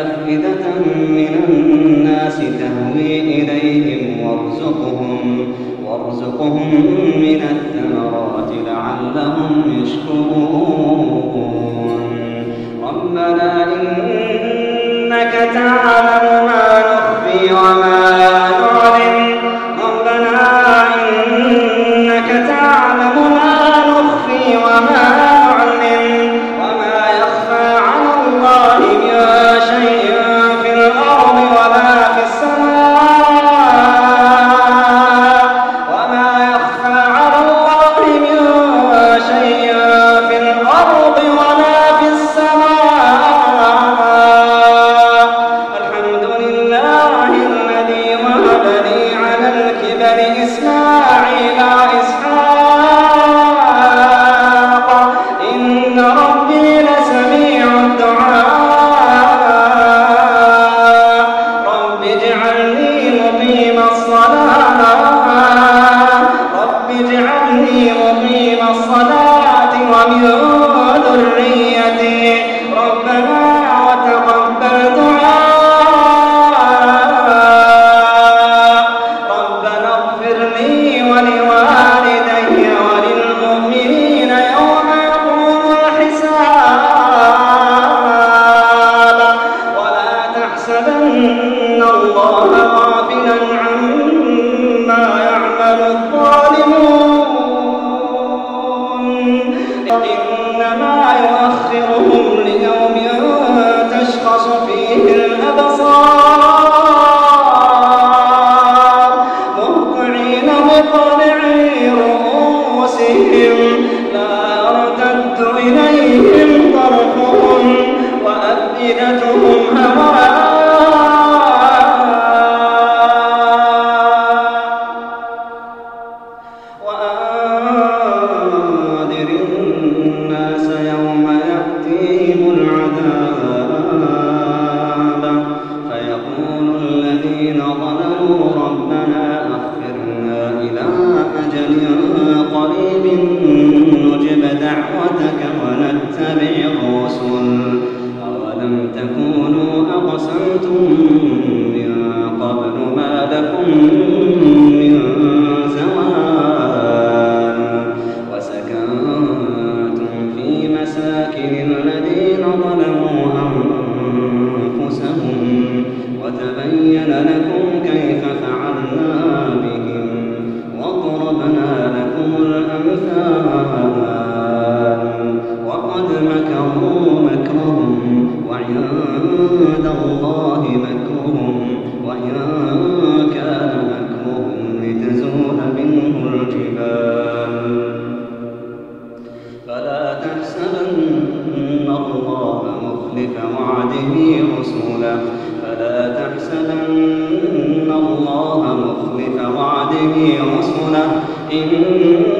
أفئدة من الناس تهوي إليهم وارزقهم, وارزقهم من الثمرات لعلهم يشكرون. ربنا إنك تعلم إن